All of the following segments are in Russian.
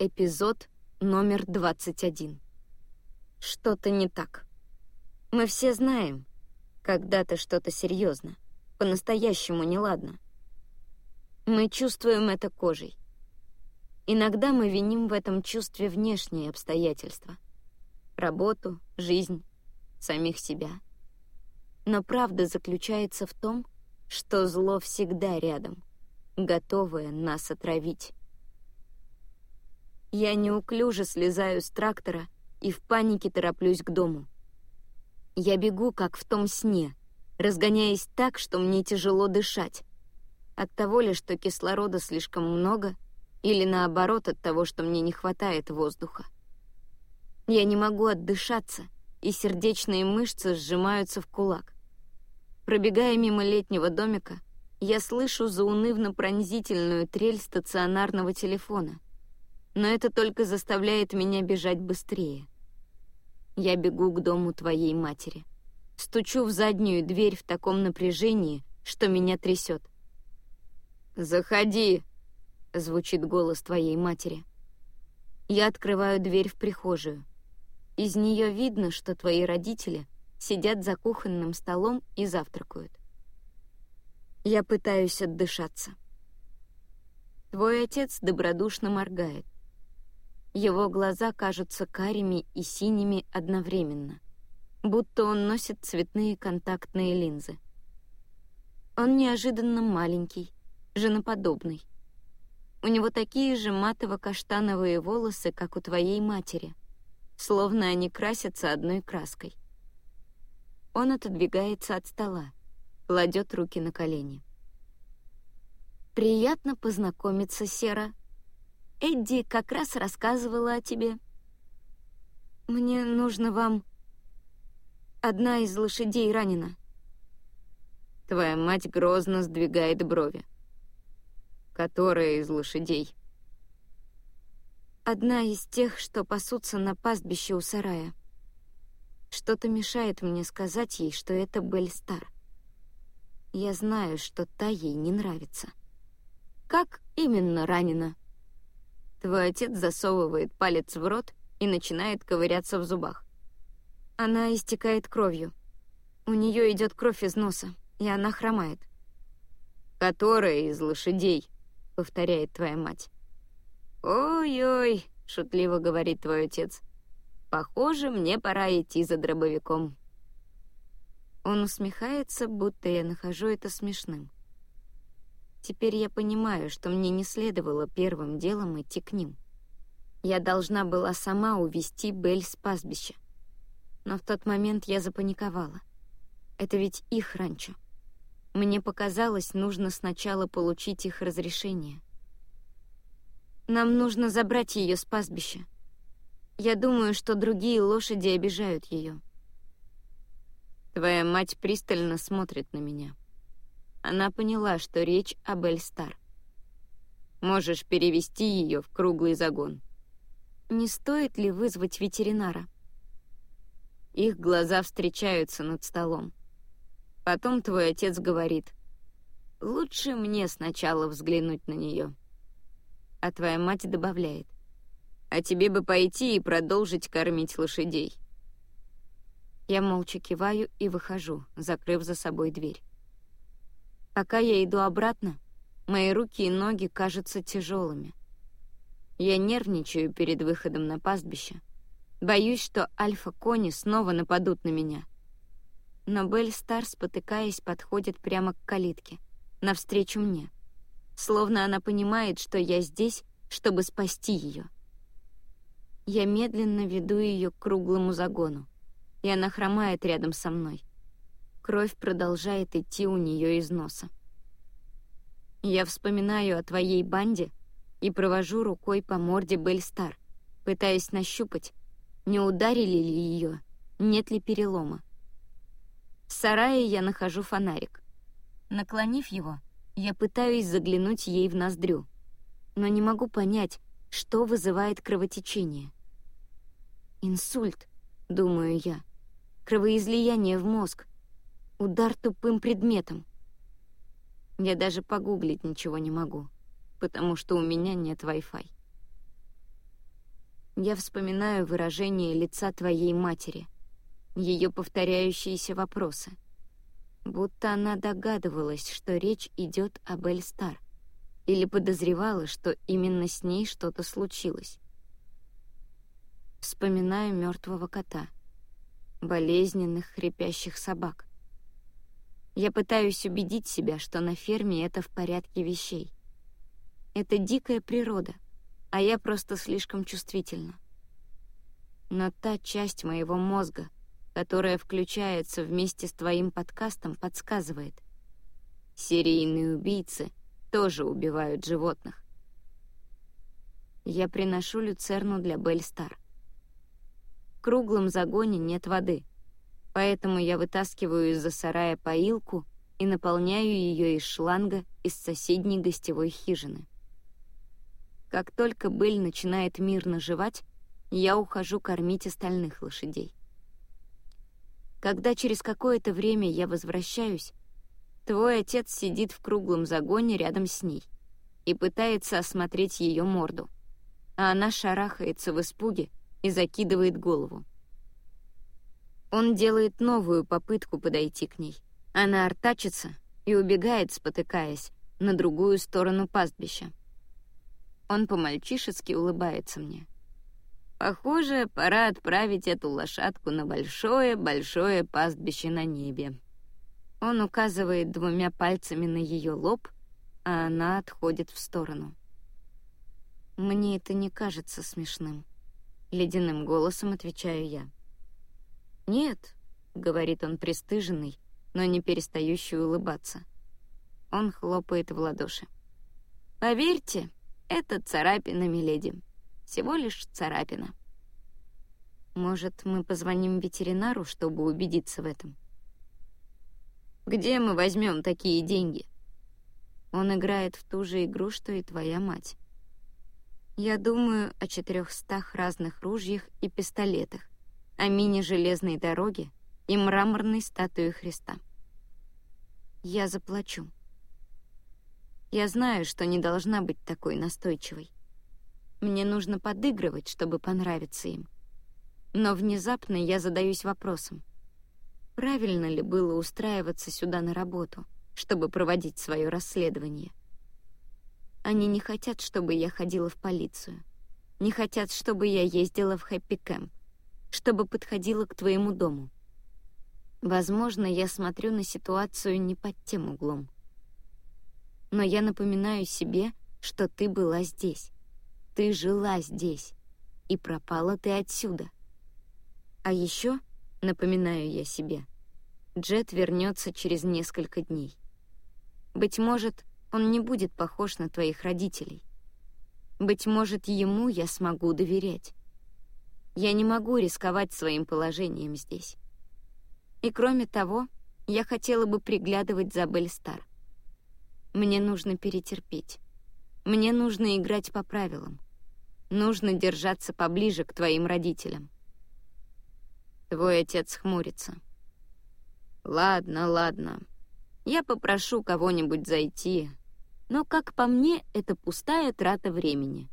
Эпизод номер 21. Что-то не так. Мы все знаем, когда-то что-то серьезно, по-настоящему неладно. Мы чувствуем это кожей. Иногда мы виним в этом чувстве внешние обстоятельства. Работу, жизнь, самих себя. Но правда заключается в том, что зло всегда рядом, готовое нас отравить. Я неуклюже слезаю с трактора и в панике тороплюсь к дому. Я бегу, как в том сне, разгоняясь так, что мне тяжело дышать. От того ли, что кислорода слишком много, или наоборот от того, что мне не хватает воздуха. Я не могу отдышаться, и сердечные мышцы сжимаются в кулак. Пробегая мимо летнего домика, я слышу заунывно-пронзительную трель стационарного телефона — но это только заставляет меня бежать быстрее. Я бегу к дому твоей матери. Стучу в заднюю дверь в таком напряжении, что меня трясет. «Заходи!» — звучит голос твоей матери. Я открываю дверь в прихожую. Из нее видно, что твои родители сидят за кухонным столом и завтракают. Я пытаюсь отдышаться. Твой отец добродушно моргает. Его глаза кажутся карими и синими одновременно, будто он носит цветные контактные линзы. Он неожиданно маленький, женоподобный. У него такие же матово-каштановые волосы, как у твоей матери, словно они красятся одной краской. Он отодвигается от стола, кладет руки на колени. «Приятно познакомиться, Сера», Эдди как раз рассказывала о тебе. Мне нужно вам... Одна из лошадей ранена. Твоя мать грозно сдвигает брови. Которая из лошадей? Одна из тех, что пасутся на пастбище у сарая. Что-то мешает мне сказать ей, что это Бельстар. Я знаю, что та ей не нравится. Как именно ранена? Твой отец засовывает палец в рот и начинает ковыряться в зубах. Она истекает кровью. У нее идет кровь из носа, и она хромает. «Которая из лошадей?» — повторяет твоя мать. «Ой-ой», — шутливо говорит твой отец. «Похоже, мне пора идти за дробовиком». Он усмехается, будто я нахожу это смешным. Теперь я понимаю, что мне не следовало первым делом идти к ним. Я должна была сама увести Бель с пастбища. Но в тот момент я запаниковала. Это ведь их ранчо. Мне показалось, нужно сначала получить их разрешение. Нам нужно забрать ее с пастбища. Я думаю, что другие лошади обижают ее. Твоя мать пристально смотрит на меня. Она поняла, что речь об Эльстар. Можешь перевести ее в круглый загон. Не стоит ли вызвать ветеринара? Их глаза встречаются над столом. Потом твой отец говорит, «Лучше мне сначала взглянуть на нее». А твоя мать добавляет, «А тебе бы пойти и продолжить кормить лошадей». Я молча киваю и выхожу, закрыв за собой дверь. Пока я иду обратно, мои руки и ноги кажутся тяжелыми. Я нервничаю перед выходом на пастбище. Боюсь, что альфа-кони снова нападут на меня. Но Белль Стар, спотыкаясь, подходит прямо к калитке, навстречу мне. Словно она понимает, что я здесь, чтобы спасти ее. Я медленно веду ее к круглому загону, и она хромает рядом со мной. Кровь продолжает идти у нее из носа. Я вспоминаю о твоей банде и провожу рукой по морде Бельстар, пытаясь нащупать, не ударили ли ее, нет ли перелома. В сарае я нахожу фонарик. Наклонив его, я пытаюсь заглянуть ей в ноздрю, но не могу понять, что вызывает кровотечение. «Инсульт», — думаю я, — «кровоизлияние в мозг, Удар тупым предметом. Я даже погуглить ничего не могу, потому что у меня нет Wi-Fi. Я вспоминаю выражение лица твоей матери, ее повторяющиеся вопросы. Будто она догадывалась, что речь идет об Эльстар, или подозревала, что именно с ней что-то случилось. Вспоминаю мертвого кота, болезненных хрипящих собак. Я пытаюсь убедить себя, что на ферме это в порядке вещей. Это дикая природа — а я просто слишком чувствительна. Но та часть моего мозга, которая включается вместе с твоим подкастом, подсказывает. Серийные убийцы тоже убивают животных. Я приношу люцерну для Бельстар. В круглом загоне нет воды, поэтому я вытаскиваю из-за сарая поилку и наполняю ее из шланга из соседней гостевой хижины. Как только Бель начинает мирно жевать, я ухожу кормить остальных лошадей. Когда через какое-то время я возвращаюсь, твой отец сидит в круглом загоне рядом с ней и пытается осмотреть ее морду, а она шарахается в испуге и закидывает голову. Он делает новую попытку подойти к ней. Она артачится и убегает, спотыкаясь, на другую сторону пастбища. Он по-мальчишески улыбается мне. Похоже, пора отправить эту лошадку на большое-большое пастбище на небе. Он указывает двумя пальцами на ее лоб, а она отходит в сторону. Мне это не кажется смешным. Ледяным голосом отвечаю я. «Нет», — говорит он пристыженный, но не перестающий улыбаться. Он хлопает в ладоши. «Поверьте, это царапина, миледи. Всего лишь царапина. Может, мы позвоним ветеринару, чтобы убедиться в этом? Где мы возьмем такие деньги? Он играет в ту же игру, что и твоя мать. Я думаю о четырехстах разных ружьях и пистолетах, о мини-железной дороге и мраморной статуе Христа. Я заплачу. Я знаю, что не должна быть такой настойчивой. Мне нужно подыгрывать, чтобы понравиться им. Но внезапно я задаюсь вопросом. Правильно ли было устраиваться сюда на работу, чтобы проводить свое расследование? Они не хотят, чтобы я ходила в полицию. Не хотят, чтобы я ездила в хэппи-кэмп, чтобы подходила к твоему дому. Возможно, я смотрю на ситуацию не под тем углом но я напоминаю себе, что ты была здесь. Ты жила здесь, и пропала ты отсюда. А еще, напоминаю я себе, Джет вернется через несколько дней. Быть может, он не будет похож на твоих родителей. Быть может, ему я смогу доверять. Я не могу рисковать своим положением здесь. И кроме того, я хотела бы приглядывать за Бельстар. Мне нужно перетерпеть. Мне нужно играть по правилам. Нужно держаться поближе к твоим родителям. Твой отец хмурится. Ладно, ладно. Я попрошу кого-нибудь зайти. Но, как по мне, это пустая трата времени.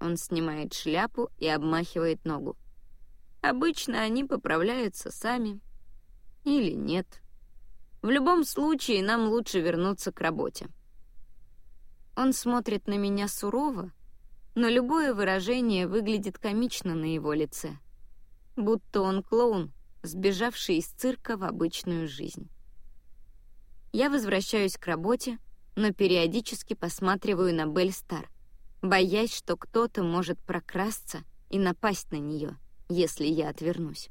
Он снимает шляпу и обмахивает ногу. Обычно они поправляются сами. Или нет. В любом случае, нам лучше вернуться к работе. Он смотрит на меня сурово, но любое выражение выглядит комично на его лице. Будто он клоун, сбежавший из цирка в обычную жизнь. Я возвращаюсь к работе, но периодически посматриваю на Бель Стар, боясь, что кто-то может прокрасться и напасть на нее, если я отвернусь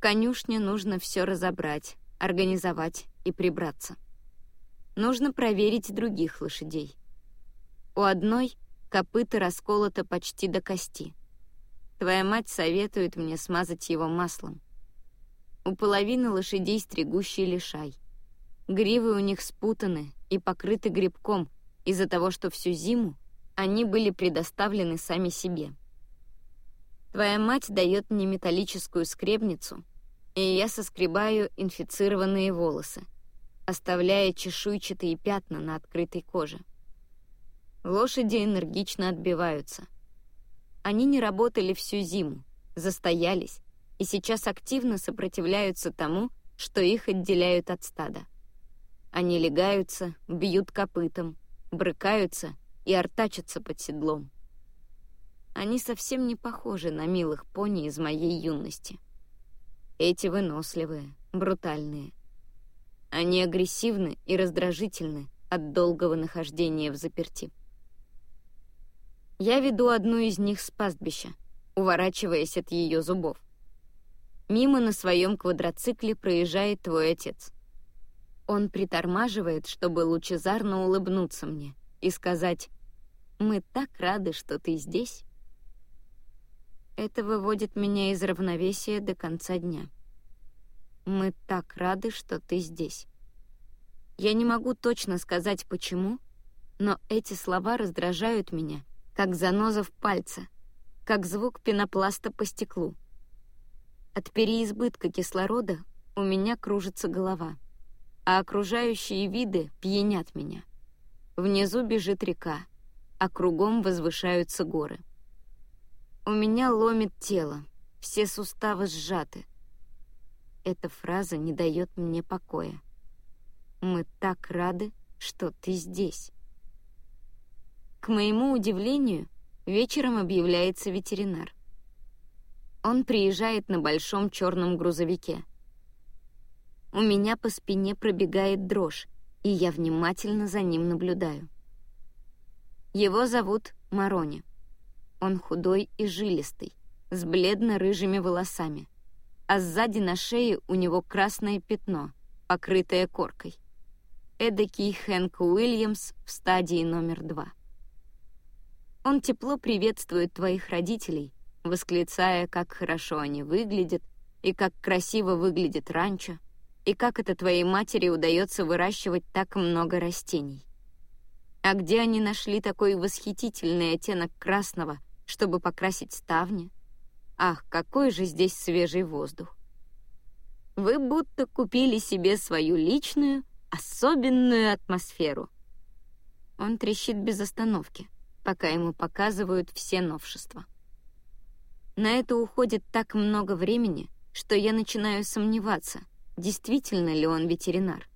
конюшне нужно все разобрать, организовать и прибраться. Нужно проверить других лошадей. У одной копыта расколото почти до кости. Твоя мать советует мне смазать его маслом. У половины лошадей стригущий лишай. Гривы у них спутаны и покрыты грибком из-за того, что всю зиму они были предоставлены сами себе. Твоя мать дает мне металлическую скребницу, и я соскребаю инфицированные волосы, оставляя чешуйчатые пятна на открытой коже. Лошади энергично отбиваются. Они не работали всю зиму, застоялись и сейчас активно сопротивляются тому, что их отделяют от стада. Они легаются, бьют копытом, брыкаются и артачатся под седлом. Они совсем не похожи на милых пони из моей юности. Эти выносливые, брутальные. Они агрессивны и раздражительны от долгого нахождения в заперти. Я веду одну из них с пастбища, уворачиваясь от ее зубов. Мимо на своем квадроцикле проезжает твой отец. Он притормаживает, чтобы лучезарно улыбнуться мне и сказать «Мы так рады, что ты здесь». Это выводит меня из равновесия до конца дня. Мы так рады, что ты здесь. Я не могу точно сказать, почему, но эти слова раздражают меня, как заноза в пальце, как звук пенопласта по стеклу. От переизбытка кислорода у меня кружится голова, а окружающие виды пьянят меня. Внизу бежит река, а кругом возвышаются горы. У меня ломит тело, все суставы сжаты. Эта фраза не дает мне покоя. Мы так рады, что ты здесь. К моему удивлению, вечером объявляется ветеринар. Он приезжает на большом черном грузовике. У меня по спине пробегает дрожь, и я внимательно за ним наблюдаю. Его зовут Марони. Он худой и жилистый, с бледно-рыжими волосами, а сзади на шее у него красное пятно, покрытое коркой эдакий Хэнк Уильямс в стадии номер два. Он тепло приветствует твоих родителей, восклицая, как хорошо они выглядят, и как красиво выглядит ранчо, и как это твоей матери удается выращивать так много растений. А где они нашли такой восхитительный оттенок красного, чтобы покрасить ставни? Ах, какой же здесь свежий воздух! Вы будто купили себе свою личную, особенную атмосферу. Он трещит без остановки, пока ему показывают все новшества. На это уходит так много времени, что я начинаю сомневаться, действительно ли он ветеринар.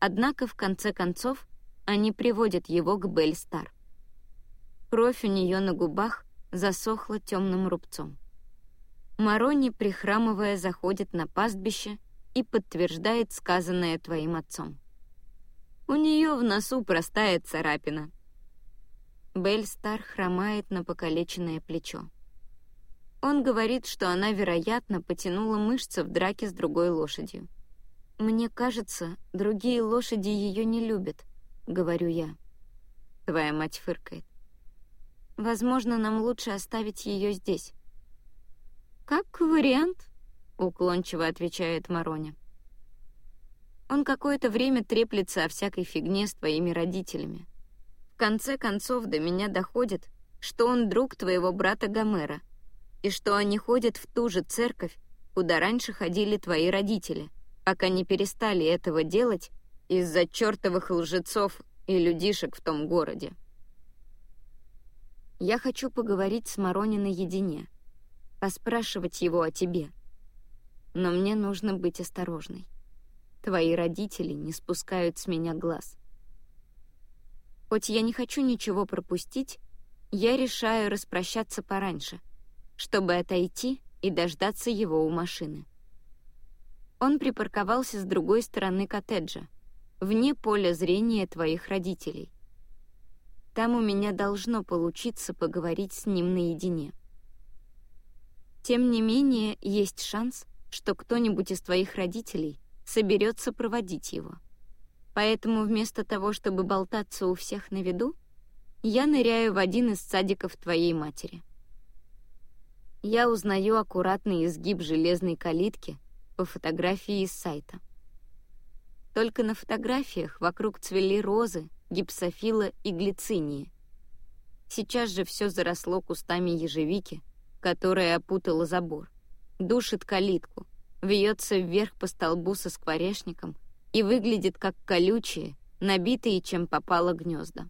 Однако, в конце концов, они приводят его к Бель Стар. Кровь у нее на губах засохла темным рубцом. Марони, прихрамывая, заходит на пастбище и подтверждает сказанное твоим отцом. У нее в носу простая царапина. Бель Стар хромает на покалеченное плечо. Он говорит, что она, вероятно, потянула мышцы в драке с другой лошадью. «Мне кажется, другие лошади ее не любят», — говорю я. Твоя мать фыркает. «Возможно, нам лучше оставить ее здесь». «Как вариант», — уклончиво отвечает Мароня. Он какое-то время треплется о всякой фигне с твоими родителями. В конце концов до меня доходит, что он друг твоего брата Гомера, и что они ходят в ту же церковь, куда раньше ходили твои родители, пока не перестали этого делать из-за чертовых лжецов и людишек в том городе. Я хочу поговорить с Марони наедине, поспрашивать его о тебе — но мне нужно быть осторожной. Твои родители не спускают с меня глаз. Хоть я не хочу ничего пропустить, я решаю распрощаться пораньше, чтобы отойти и дождаться его у машины. Он припарковался с другой стороны коттеджа, вне поля зрения твоих родителей. Там у меня должно получиться поговорить с ним наедине. Тем не менее, есть шанс, что кто-нибудь из твоих родителей соберется проводить его. Поэтому вместо того, чтобы болтаться у всех на виду, я ныряю в один из садиков твоей матери. Я узнаю аккуратный изгиб железной калитки по фотографии из сайта. Только на фотографиях вокруг цвели розы, гипсофила и глицинии. Сейчас же все заросло кустами ежевики, которая опутала забор душит калитку, вьется вверх по столбу со скворечником и выглядит как колючие, набитые чем попало гнезда.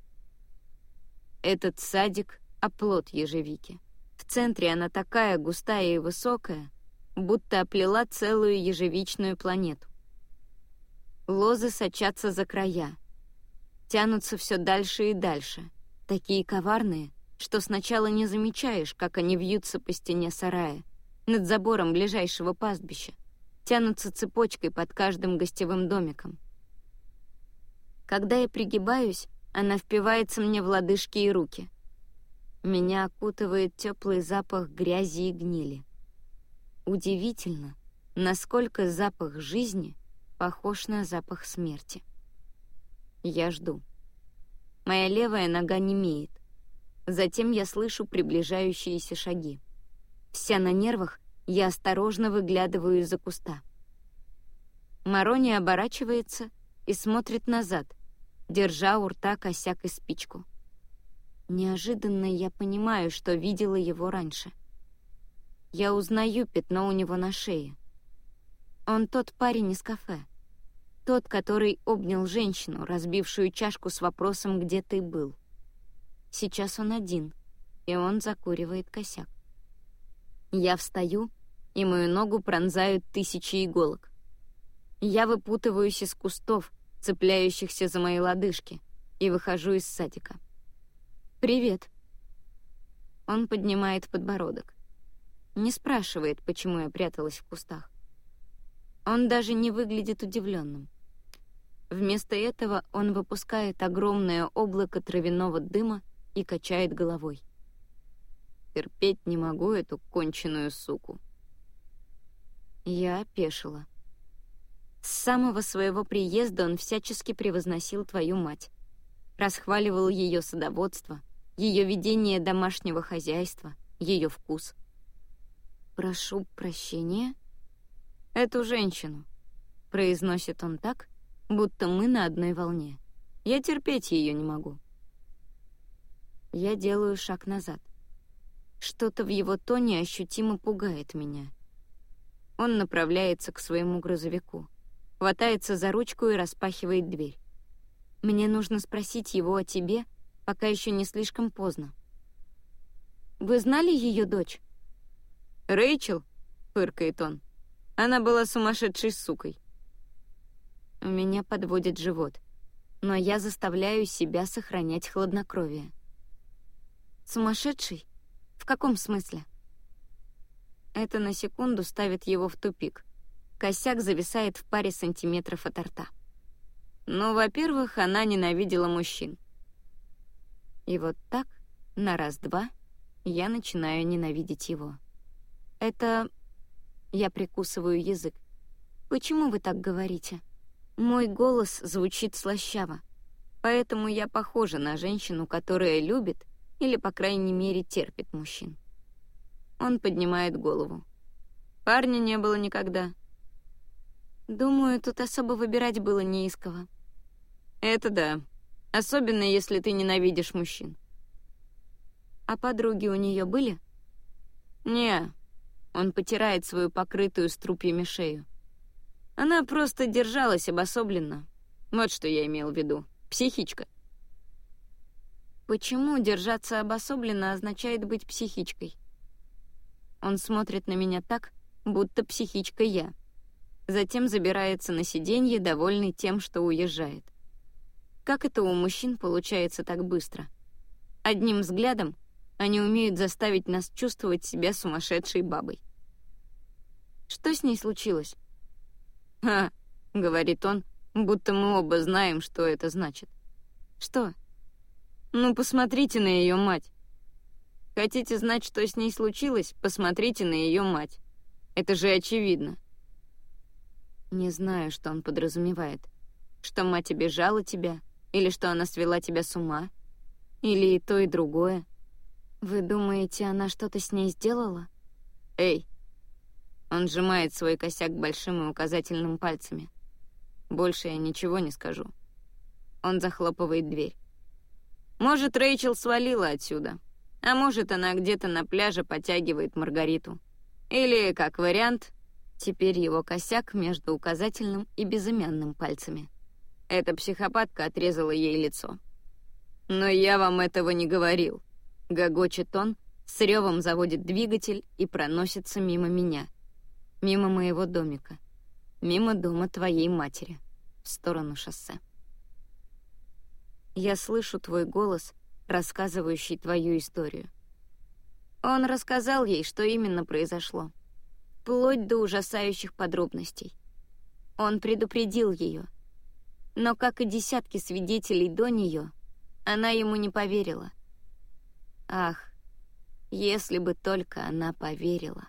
Этот садик — оплот ежевики. Центре она такая густая и высокая, будто оплела целую ежевичную планету. Лозы сочатся за края, тянутся все дальше и дальше, такие коварные, что сначала не замечаешь, как они вьются по стене сарая, над забором ближайшего пастбища, тянутся цепочкой под каждым гостевым домиком. Когда я пригибаюсь, она впивается мне в лодыжки и руки. Меня окутывает теплый запах грязи и гнили. Удивительно, насколько запах жизни похож на запах смерти. Я жду. Моя левая нога немеет. Затем я слышу приближающиеся шаги. Вся на нервах, я осторожно выглядываю из-за куста. Марони оборачивается и смотрит назад, держа у рта косяк и спичку. Неожиданно я понимаю, что видела его раньше — я узнаю пятно у него на шее. Он тот парень из кафе. Тот, который обнял женщину, разбившую чашку с вопросом «Где ты был?». Сейчас он один, и он закуривает косяк. Я встаю, и мою ногу пронзают тысячи иголок. Я выпутываюсь из кустов, цепляющихся за мои лодыжки, и выхожу из садика. «Привет». Он поднимает подбородок. Не спрашивает, почему я пряталась в кустах. Он даже не выглядит удивленным. Вместо этого он выпускает огромное облако травяного дыма и качает головой. Терпеть не могу эту конченую суку. Я опешила. С самого своего приезда он всячески превозносил твою мать. Расхваливал ее садоводство, ее ведение домашнего хозяйства, ее вкус — «Прошу прощения?» «Эту женщину», — произносит он так, будто мы на одной волне. Я терпеть ее не могу. Я делаю шаг назад. Что-то в его тоне ощутимо пугает меня. Он направляется к своему грузовику, хватается за ручку и распахивает дверь. Мне нужно спросить его о тебе, пока еще не слишком поздно. «Вы знали ее дочь?» «Рэйчел?» — фыркает он. «Она была сумасшедшей сукой». У меня подводит живот, но я заставляю себя сохранять хладнокровие. «Сумасшедший? В каком смысле?» Это на секунду ставит его в тупик. Косяк зависает в паре сантиметров от рта. Ну, во-первых, она ненавидела мужчин. И вот так, на раз-два, я начинаю ненавидеть его. Это... Я прикусываю язык. Почему вы так говорите? Мой голос звучит слащаво. Поэтому я похожа на женщину, которая любит или, по крайней мере, терпит мужчин. Он поднимает голову. Парня не было никогда. Думаю, тут особо выбирать было не из кого. Это да. Особенно, если ты ненавидишь мужчин. А подруги у нее были? Не, он потирает свою покрытую струпьями шею. Она просто держалась обособленно. Вот что я имел в виду. Психичка. Почему держаться обособленно означает быть психичкой? Он смотрит на меня так, будто психичка я. Затем забирается на сиденье, довольный тем, что уезжает. Как это у мужчин получается так быстро? Одним взглядом они умеют заставить нас чувствовать себя сумасшедшей бабой. Что с ней случилось?» «Ха», — говорит он, будто мы оба знаем, что это значит. «Что?» «Ну, посмотрите на ее мать». «Хотите знать, что с ней случилось? Посмотрите на ее мать. Это же очевидно». Не знаю, что он подразумевает. Что мать обижала тебя, или что она свела тебя с ума, или и то, и другое. Вы думаете, она что-то с ней сделала? Эй, он сжимает свой косяк большим и указательным пальцами. Больше я ничего не скажу. Он захлопывает дверь. Может, Рэйчел свалила отсюда. А может, она где-то на пляже потягивает Маргариту. Или, как вариант, теперь его косяк между указательным и безымянным пальцами. Эта психопатка отрезала ей лицо. «Но я вам этого не говорил», — гогочет он, С ревом заводит двигатель и проносится мимо меня. Мимо моего домика. Мимо дома твоей матери. В сторону шоссе. Я слышу твой голос, рассказывающий твою историю. Он рассказал ей, что именно произошло. Вплоть до ужасающих подробностей. Он предупредил ее. Но, как и десятки свидетелей до нее, она ему не поверила. Ах, если бы только она поверила.